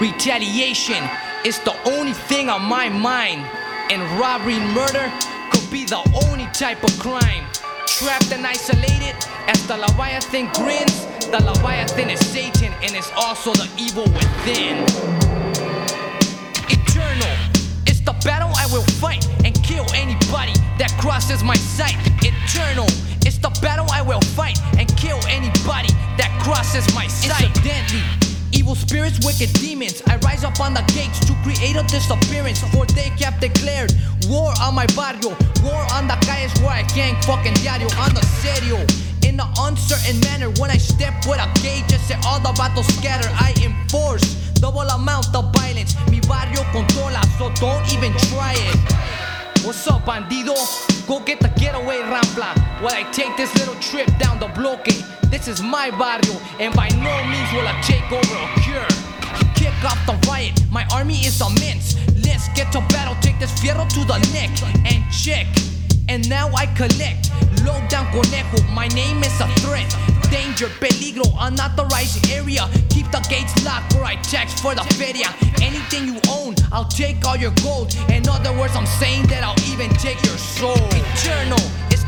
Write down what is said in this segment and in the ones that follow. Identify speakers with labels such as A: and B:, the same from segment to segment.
A: Retaliation is the only thing on my mind. And robbery and murder could be the only type of crime. Trapped and isolated, as the Leviathan grins, the Leviathan is Satan and is also the evil within. Eternal, it's the battle I will fight and kill anybody that crosses my sight. Eternal, it's the battle I will fight and kill anybody that crosses my sight. Incidentally, evil spirits, wicked demons, I rise up on the gates to create a disappearance. For they have declared war on my barrio, war on the calles where I gang fucking diario, on the serio. In an uncertain manner, when I step with a gauge, I say all the battles scatter. I enforce double amount of violence. Mi barrio controla, so don't even try it. What's up, bandido? Go get the getaway rampla while I take this little trip down the bloque. This is my barrio, and by no means will I take over or cure. Kick off the riot, my army is immense. Let's get to battle, take this fierro to the neck and check. And now I collect. Low down conejo, my name is a threat. Danger, peligro, unauthorized area. Keep the gates locked or I tax for the feria. Anything you own, I'll take all your gold. In other words, I'm saying that I'll even take your soul. Eternal,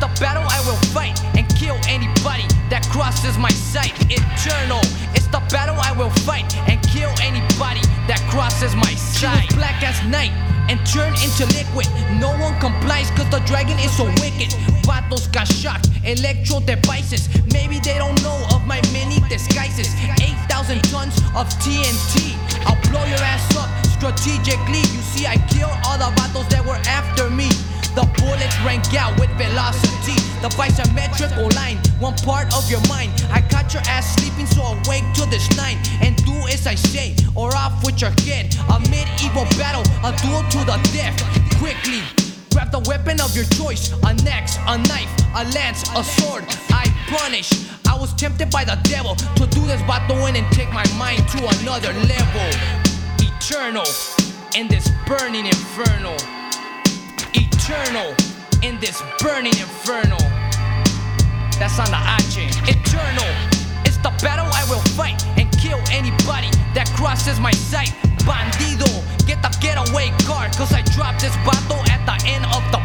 A: the battle I will fight and kill anybody that crosses my sight. Eternal, it's the battle I will fight and kill anybody that crosses my sight. She was black as night and turn into liquid. No one complies cause the dragon is so wicked. Vatos got shocked, electro devices. Maybe they don't know of my many disguises. 8,000 tons of TNT. I'll blow your ass up strategically. You see, I kill all the vatos that were after me. The bullets rang out with velocity. The symmetrical line, one part of your mind. I caught your ass sleeping, so awake to this night. And do as I say, or off with your head. A medieval battle, a duel to the death. Quickly, grab the weapon of your choice an axe, a knife, a lance, a sword. I punish. I was tempted by the devil to do this battle in and take my mind to another level. Eternal in this burning inferno eternal in this burning inferno. That's on the H. Eternal. It's the battle I will fight and kill anybody that crosses my sight. Bandido, get the getaway car, cause I dropped this bottle at the end of the.